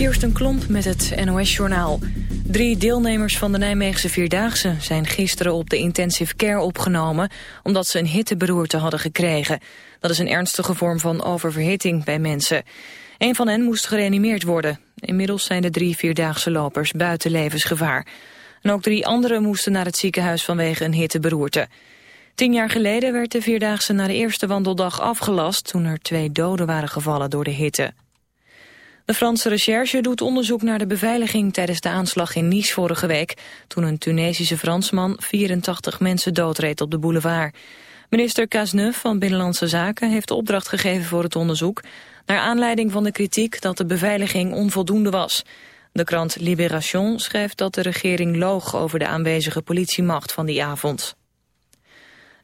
Kirsten Klomp met het NOS-journaal. Drie deelnemers van de Nijmeegse Vierdaagse zijn gisteren op de intensive care opgenomen... omdat ze een hitteberoerte hadden gekregen. Dat is een ernstige vorm van oververhitting bij mensen. Een van hen moest gereanimeerd worden. Inmiddels zijn de drie Vierdaagse lopers buiten levensgevaar. En ook drie anderen moesten naar het ziekenhuis vanwege een hitteberoerte. Tien jaar geleden werd de Vierdaagse na de eerste wandeldag afgelast... toen er twee doden waren gevallen door de hitte. De Franse recherche doet onderzoek naar de beveiliging tijdens de aanslag in Nice vorige week, toen een Tunesische Fransman 84 mensen doodreed op de boulevard. Minister Cazeneuve van Binnenlandse Zaken heeft opdracht gegeven voor het onderzoek, naar aanleiding van de kritiek dat de beveiliging onvoldoende was. De krant Libération schrijft dat de regering loog over de aanwezige politiemacht van die avond.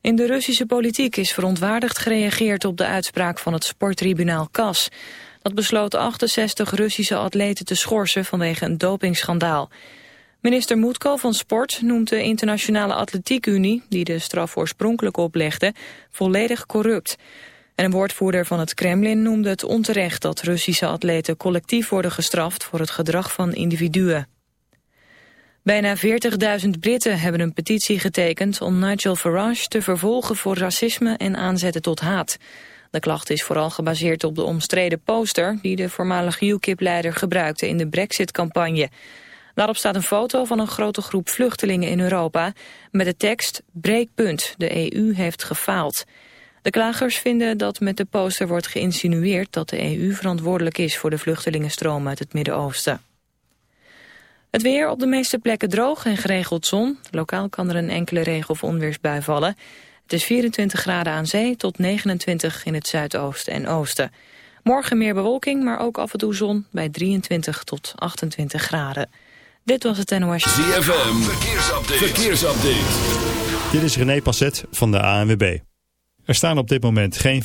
In de Russische politiek is verontwaardigd gereageerd op de uitspraak van het sporttribunaal CAS. Dat besloot 68 Russische atleten te schorsen vanwege een dopingschandaal. Minister Moetko van Sport noemt de Internationale Atletiekunie, die de straf oorspronkelijk oplegde, volledig corrupt. En een woordvoerder van het Kremlin noemde het onterecht dat Russische atleten collectief worden gestraft voor het gedrag van individuen. Bijna 40.000 Britten hebben een petitie getekend om Nigel Farage te vervolgen voor racisme en aanzetten tot haat. De klacht is vooral gebaseerd op de omstreden poster... die de voormalige UKIP-leider gebruikte in de brexit-campagne. Daarop staat een foto van een grote groep vluchtelingen in Europa... met de tekst Breekpunt, de EU heeft gefaald. De klagers vinden dat met de poster wordt geïnsinueerd... dat de EU verantwoordelijk is voor de vluchtelingenstroom uit het Midden-Oosten. Het weer op de meeste plekken droog en geregeld zon. Lokaal kan er een enkele regen- of onweersbui vallen... Het is 24 graden aan zee tot 29 in het zuidoosten en oosten. Morgen meer bewolking, maar ook af en toe zon bij 23 tot 28 graden. Dit was het NOS. ZFM, verkeersupdate. verkeersupdate. Dit is René Passet van de ANWB. Er staan op dit moment geen...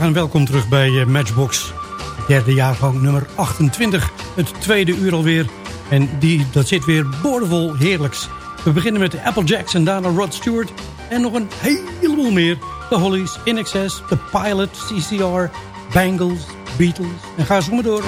En welkom terug bij eh, Matchbox. Derde jaargang nummer 28. Het tweede uur alweer. En die, dat zit weer boordevol heerlijks. We beginnen met Apple Jacks en daarna Rod Stewart. En nog een heleboel meer. The Hollies, In Excess, The Pilot, CCR, Bangles, Beatles. En ga zo maar door.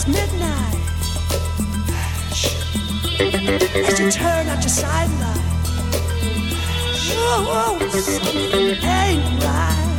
past midnight. As you turn out your sidelight, you oh, something ain't right.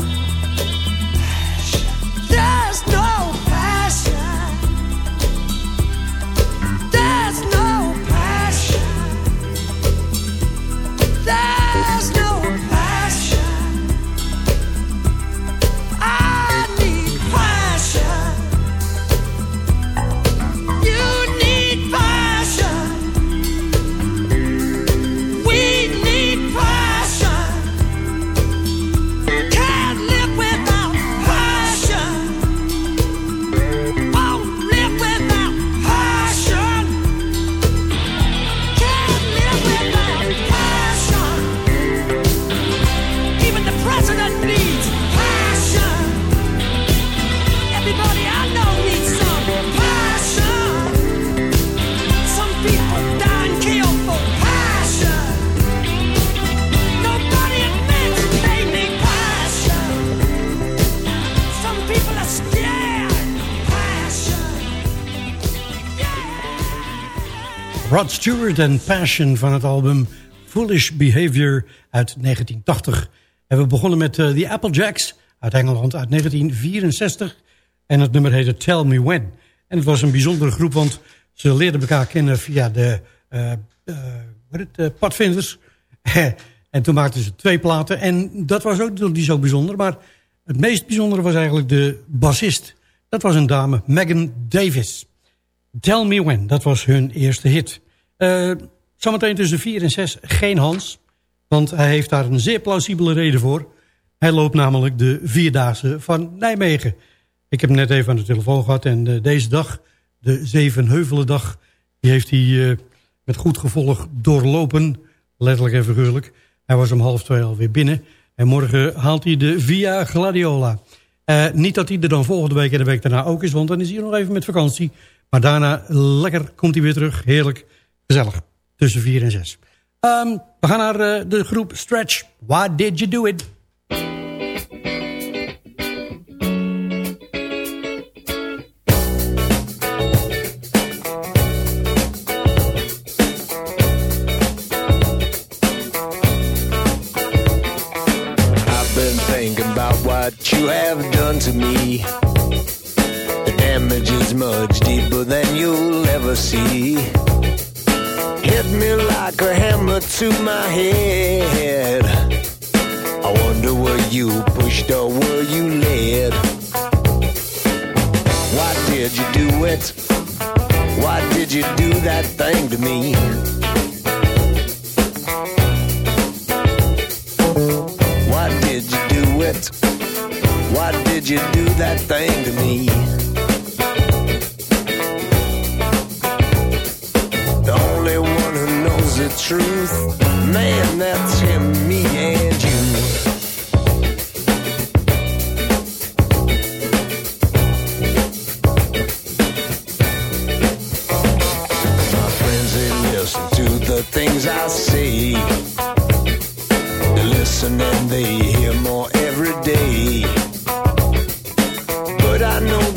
Rod Stewart en Passion van het album Foolish Behavior uit 1980. En we begonnen met uh, The Applejacks uit Engeland uit 1964. En het nummer heette Tell Me When. En het was een bijzondere groep, want ze leerden elkaar kennen via de uh, padvinders. en toen maakten ze twee platen. En dat was ook niet zo bijzonder. Maar het meest bijzondere was eigenlijk de bassist. Dat was een dame, Megan Davis. Tell Me When, dat was hun eerste hit. Uh, zometeen tussen 4 en 6 geen Hans. Want hij heeft daar een zeer plausibele reden voor. Hij loopt namelijk de Vierdaagse van Nijmegen. Ik heb hem net even aan de telefoon gehad. En uh, deze dag, de Zevenheuvelendag... die heeft hij uh, met goed gevolg doorlopen. Letterlijk en figuurlijk. Hij was om half twee alweer binnen. En morgen haalt hij de Via Gladiola. Niet dat hij er dan volgende week en de week daarna ook is... want dan is hij nog even met vakantie... Maar daarna lekker komt hij weer terug. Heerlijk, gezellig. Tussen 4 en 6. Um, we gaan naar uh, de groep Stretch. Why did you do it? Hammer to my head. I wonder were you pushed or were you led? Why did you do it? Why did you do that thing to me? Why did you do it? Why did you do that thing to me?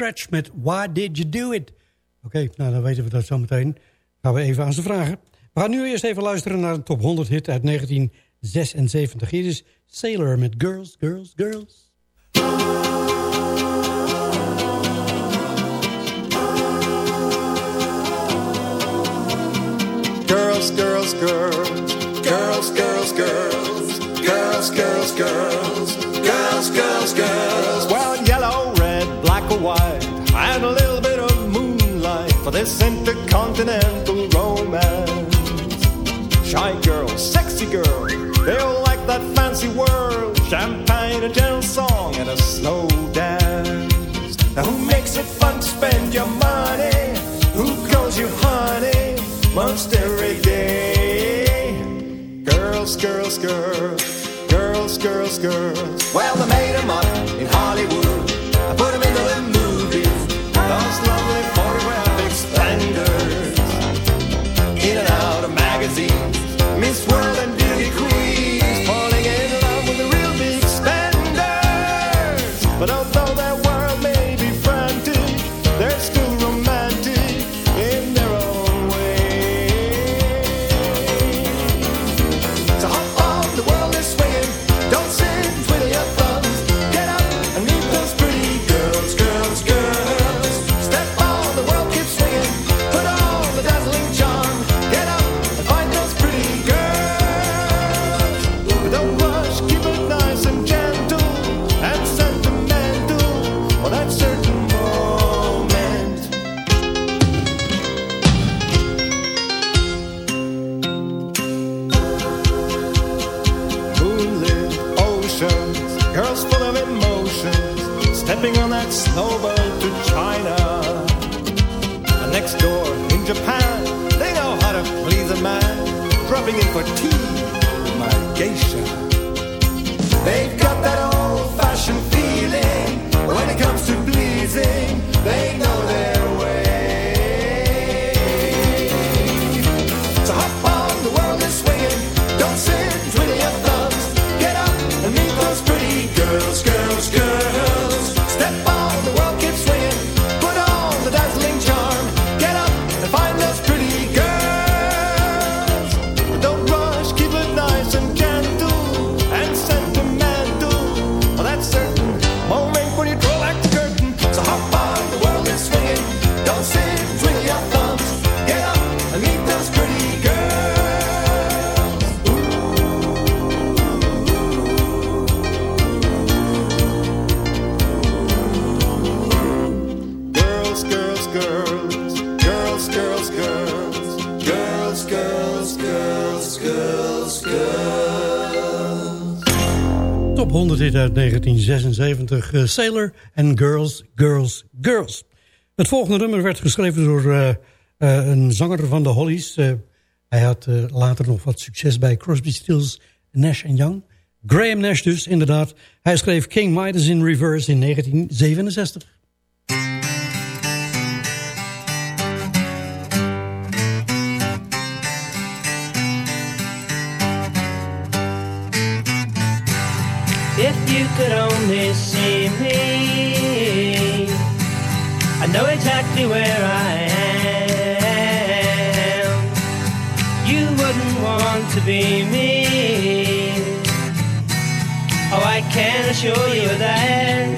Stretch met Why Did You Do It? Oké, nou dan weten we dat zo meteen. Gaan we even aan ze vragen. We gaan nu eerst even luisteren naar een top 100 hit uit 1976. Hier is Sailor met Girls, Girls, Girls. Girls, girls, girls, girls, girls, girls, girls, girls, girls, girls, girls, girls. Well, and a little bit of moonlight for this intercontinental romance. Shy girl, sexy girl, they all like that fancy world. Champagne, a gentle song, and a slow dance. Now who makes it fun to spend your money? Who calls you honey most every day? Girls, girls, girls, girls, girls, girls. Well, they made 'em up in Hollywood. Uit 1976. eh, Sailor and Girls, Girls, Girls. Het volgende nummer werd geschreven door eh, eh, een zanger van de Hollies. Hij had later nog wat succes bij Crosby, Stills, Nash Young. Graham Nash dus, inderdaad. Hij schreef King Midas in Reverse in 1967. Could only see me, I know exactly where I am. You wouldn't want to be me. Oh, I can assure you that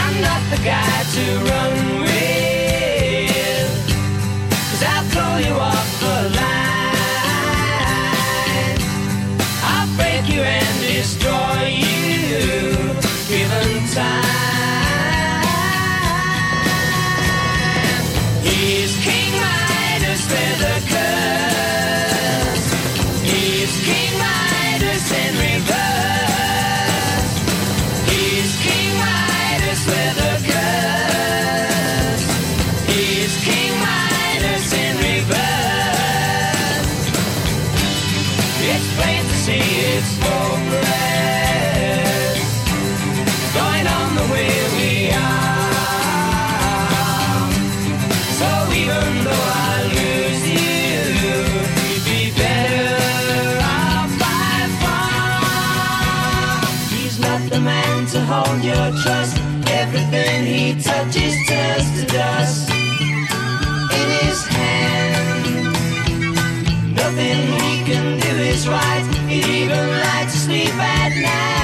I'm not the guy to run turns to dust in his hand. Nothing he can do is right. He'd even like to sleep at night.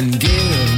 and give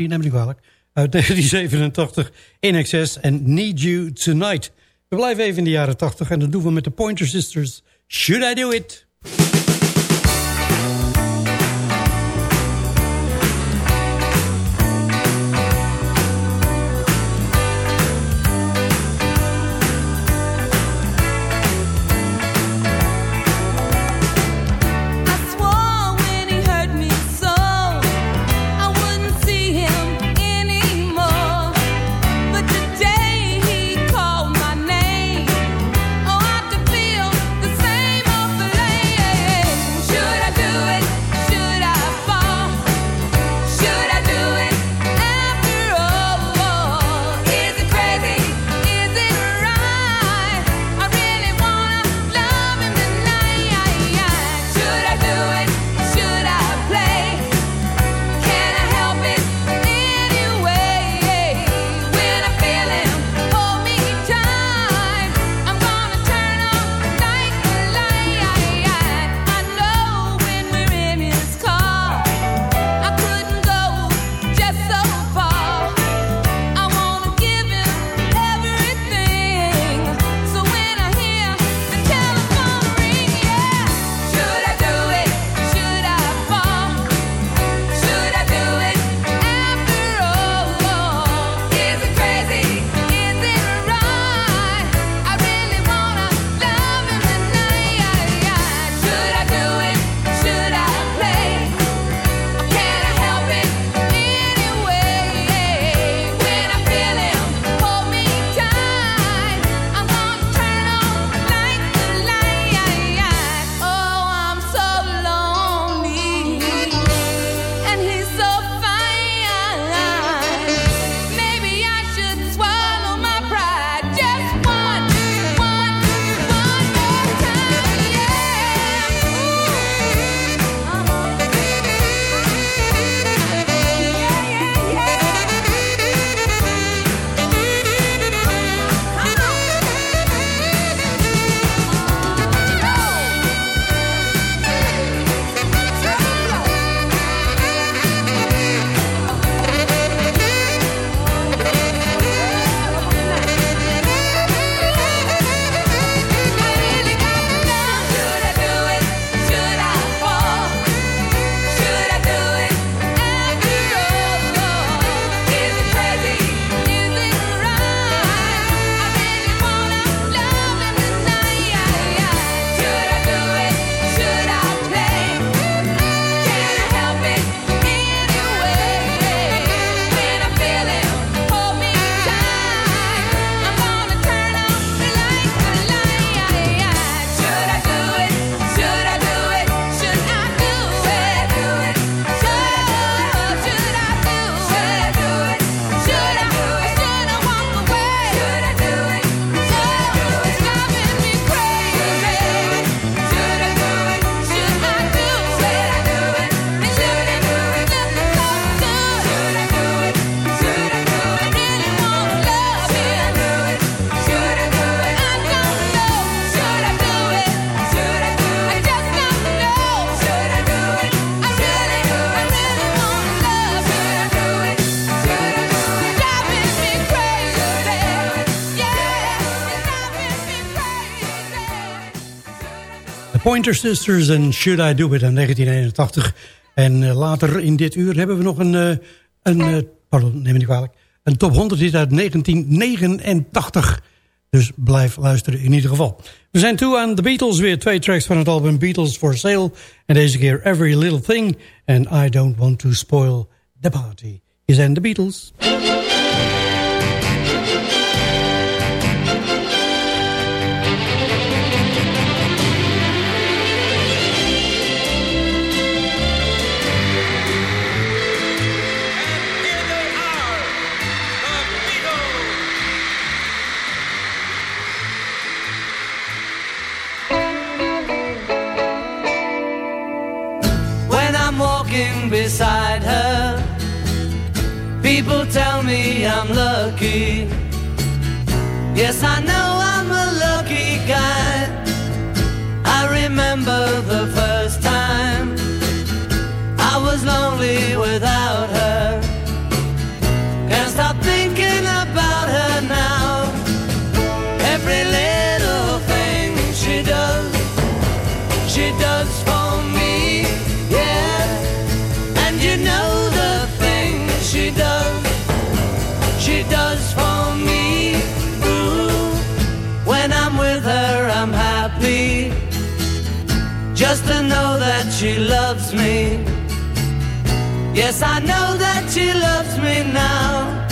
sorry, neem me niet kwalijk. Uit 1987 In Excess en Need You Tonight. We blijven even in de jaren 80 en dat doen we met de Pointer Sisters. Should I Do It? Pointer Sisters en Should I Do It in 1981. En uh, later in dit uur hebben we nog een, uh, een uh, pardon, neem me niet kwalijk, een top 100 hit uit 1989. Dus blijf luisteren in ieder geval. We zijn toe aan The Beatles, weer twee tracks van het album Beatles for Sale. En deze keer Every Little Thing and I Don't Want To Spoil The Party. Hier zijn The Beatles. Beside her. People tell me I'm lucky. Yes, I know I'm a lucky guy. I remember the first time I was lonely without she loves me. Yes, I know that she loves me now.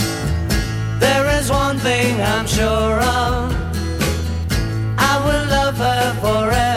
There is one thing I'm sure of. I will love her forever.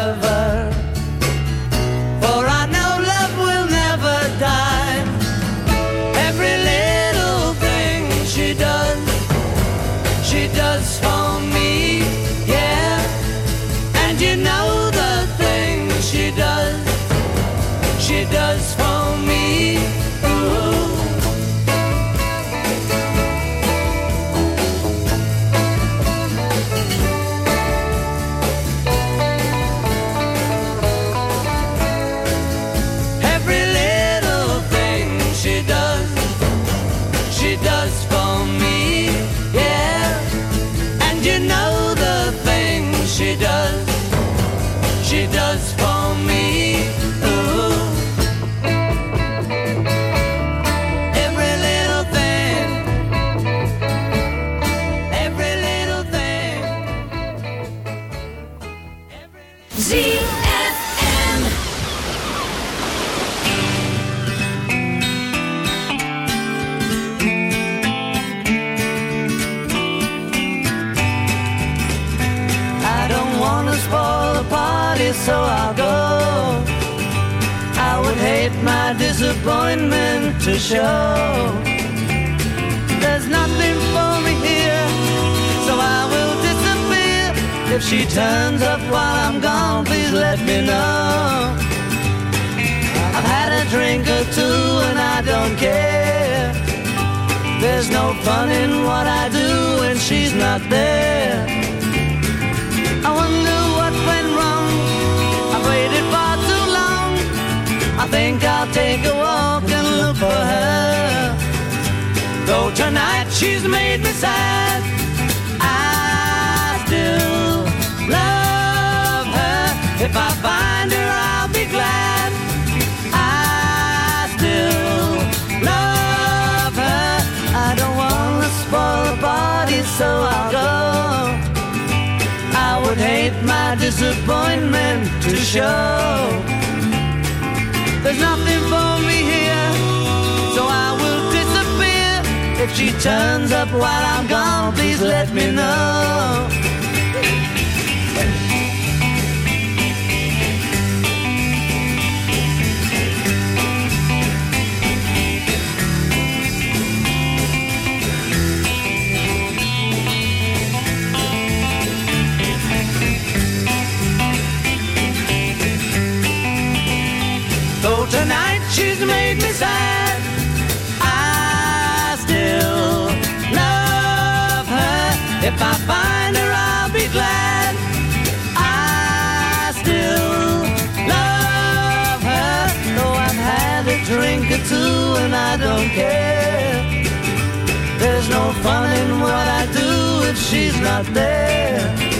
To show. There's nothing for me here, so I will disappear. If she turns up while I'm gone, please let me know. I've had a drink or two and I don't care. There's no fun in what I do when she's not there. For her. Though tonight she's made me sad, I still love her. If I find her, I'll be glad. I still love her. I don't wanna spoil the party, so I'll go. I would hate my disappointment to show. There's nothing for me here, If she turns up while I'm gone, please let me know. Though tonight she's made me sad, If I find her, I'll be glad. I still love her. Though I've had a drink or two and I don't care. There's no fun in what I do if she's not there.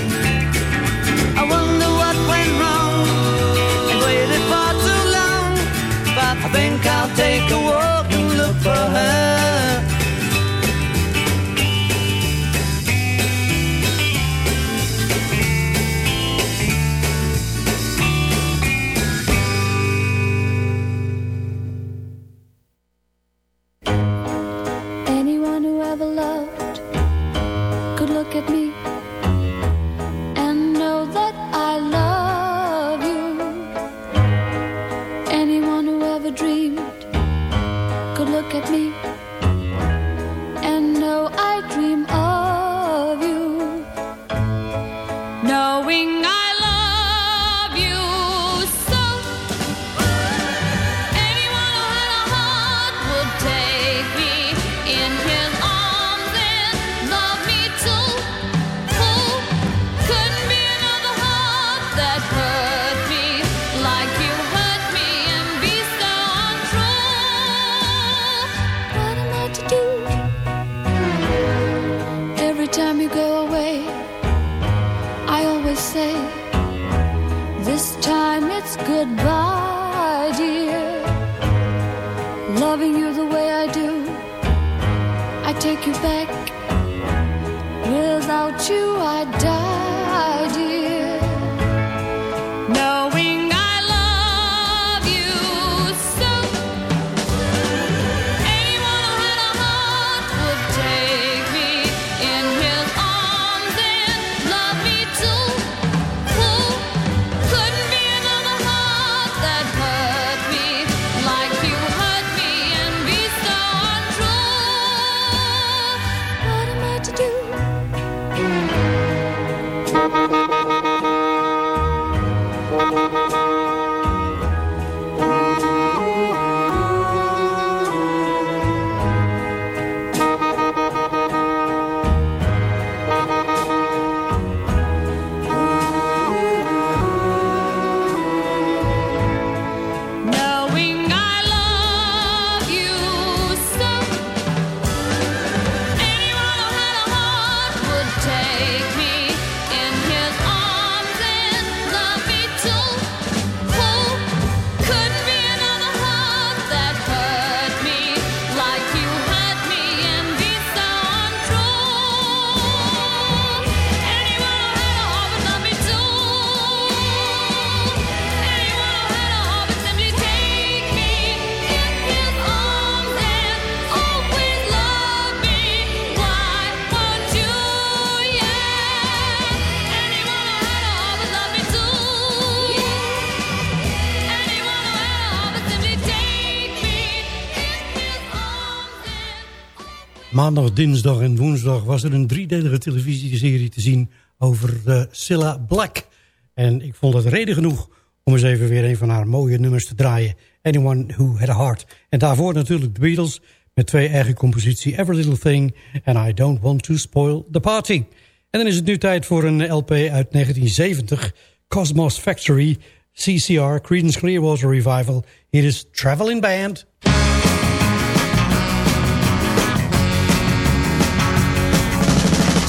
maandag, dinsdag en woensdag was er een driedelige televisieserie te zien over eh, Silla Black. En ik vond het reden genoeg om eens even weer een van haar mooie nummers te draaien. Anyone Who Had A Heart. En daarvoor natuurlijk de Beatles met twee eigen composities, Every Little Thing and I Don't Want To Spoil The Party. En dan is het nu tijd voor een LP uit 1970, Cosmos Factory, CCR, Creedence Clearwater Revival. It is Traveling Band.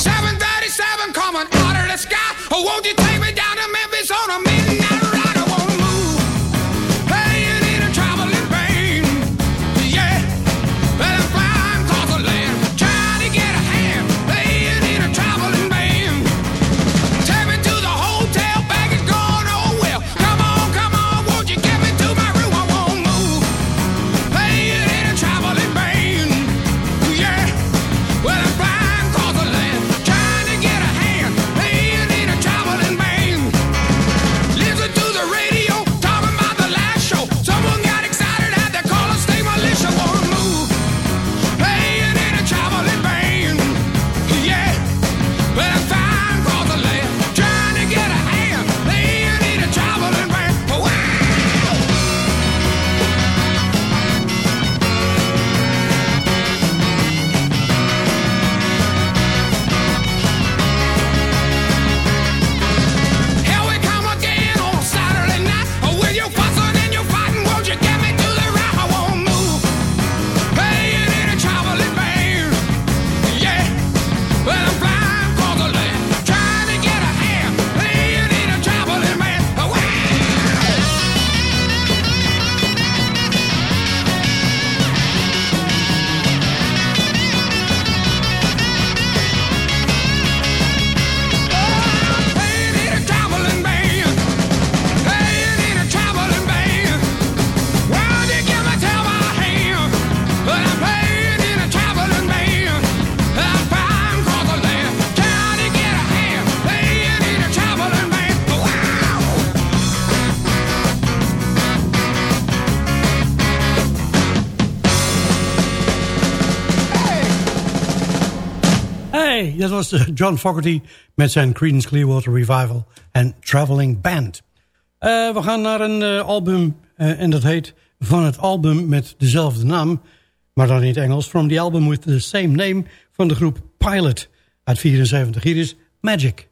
737 coming out of the sky. Oh, won't you take me down to Memphis on a Hey, dat was eh, John Fogerty met zijn Creedence Clearwater Revival en Traveling Band. Eh, we gaan naar een eh, album en dat heet van het album met dezelfde naam, maar dan in het Engels. From the album with the same name van de groep Pilot uit 74. Hier is Magic.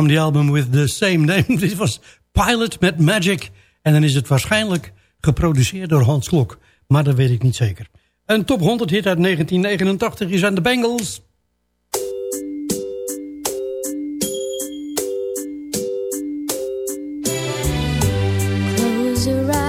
From the album with the same name. Dit was Pilot met Magic. En dan is het waarschijnlijk geproduceerd door Hans Lok, Maar dat weet ik niet zeker. Een top 100 hit uit 1989 is aan de Bengals. Close.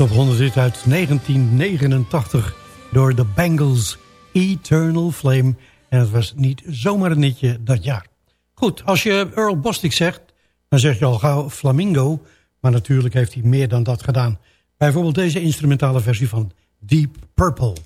top 100 zit uit 1989 door de Bengals Eternal Flame. En het was niet zomaar een netje dat jaar. Goed, als je Earl Bostic zegt, dan zeg je al gauw Flamingo. Maar natuurlijk heeft hij meer dan dat gedaan. Bijvoorbeeld deze instrumentale versie van Deep Purple.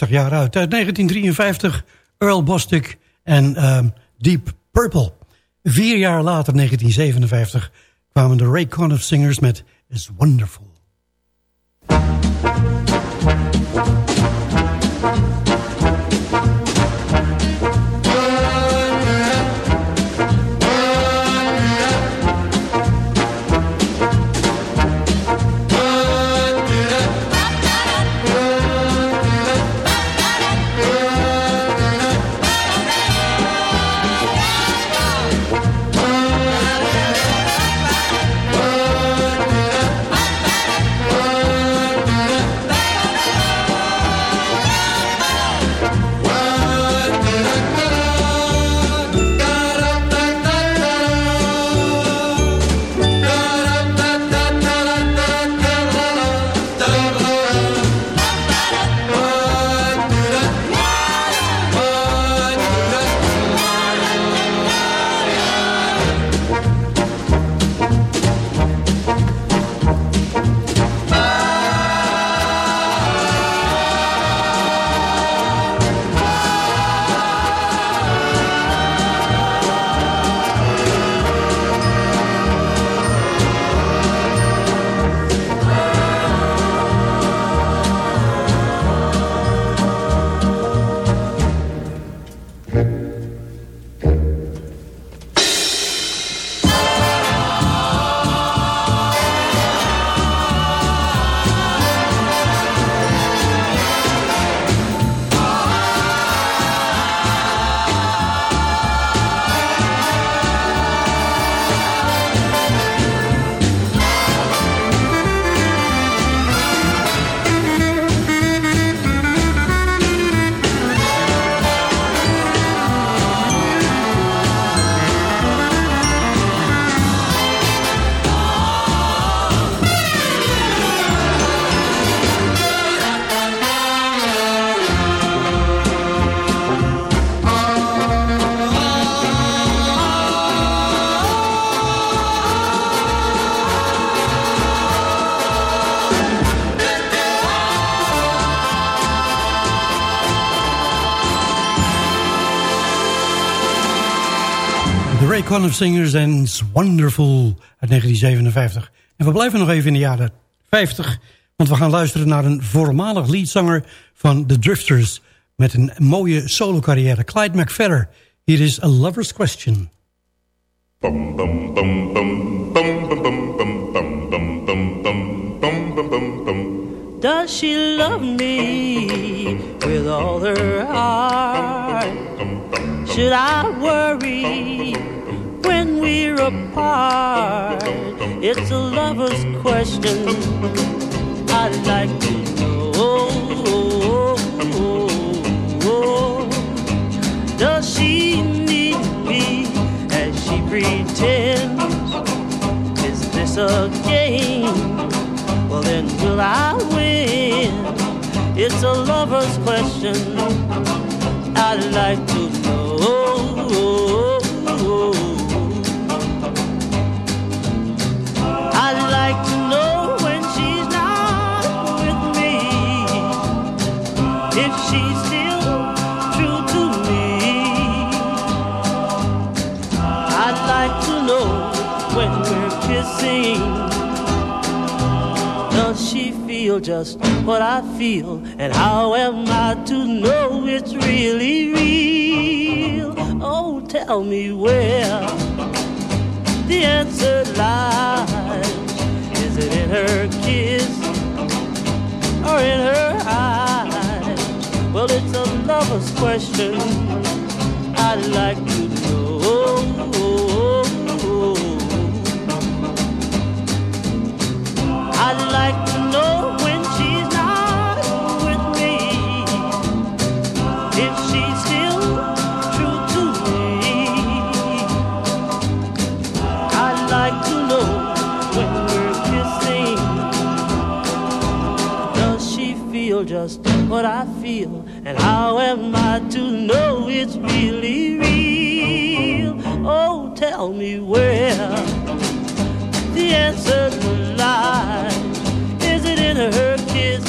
63 jaar uit. Uit 1953 Earl Bostic en ehm, Deep Purple. Vier jaar later, 1957, kwamen de Ray Conniff Singers met Is Wonderful. Conniff Singers en It's Wonderful uit 1957. En we blijven nog even in de jaren 50, want we gaan luisteren naar een voormalig leadzanger van The Drifters met een mooie solo carrière, Clyde McFadder. Hier is A Lover's Question. Bum bum bum bum bum bum bum bum bum bum bum bum bum bum bum bum. Does she love me with all her heart? Should I worry when we're apart? It's a lover's question I'd like to know. Does she need me as she pretends? Is this a game? Well, then will I win? It's a lover's question I'd like to know. Feel just what I feel? And how am I to know it's really real? Oh, tell me where the answer lies. Is it in her kiss or in her eyes? Well, it's a lover's question I'd like to know. I'd like just what I feel? And how am I to know it's really real? Oh, tell me where the answer lies. Is it in her kiss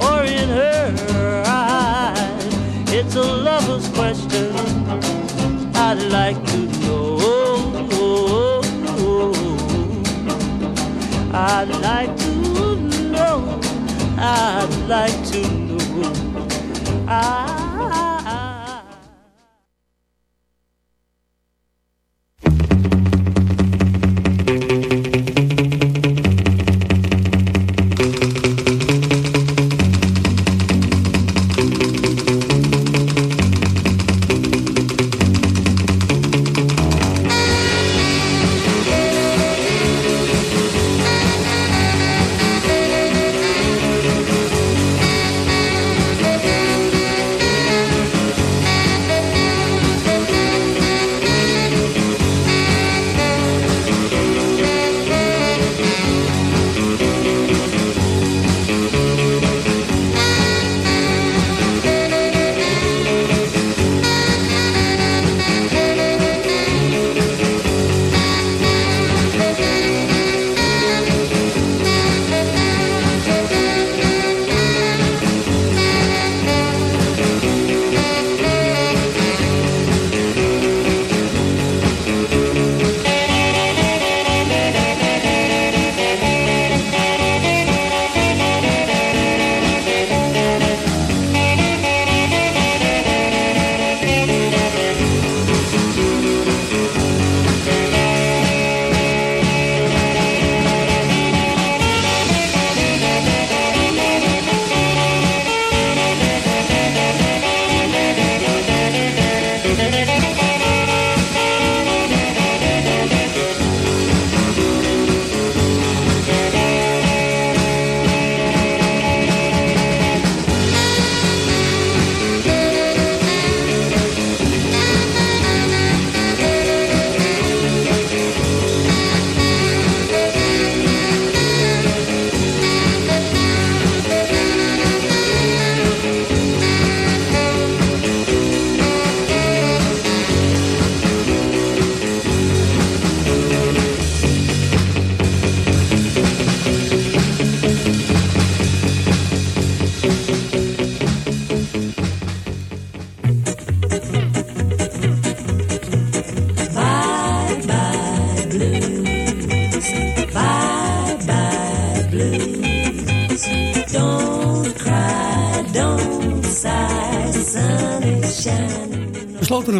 or in her eyes? It's a lover's question. I'd like to know. I'd like I'd like to know. I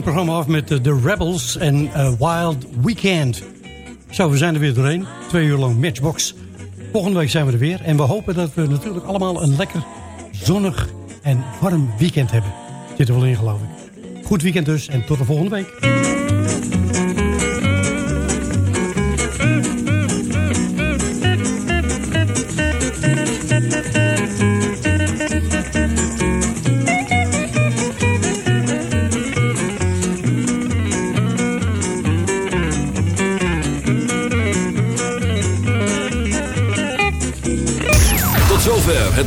het programma af met eh, The Rebels en eh, Wild Weekend. Zo, we zijn er weer doorheen. Twee uur lang Matchbox. Volgende week zijn we er weer. En we hopen dat we natuurlijk allemaal een lekker zonnig en warm weekend hebben. Zit er wel in, geloof ik. Goed weekend dus en tot de volgende week.